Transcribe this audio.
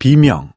비명.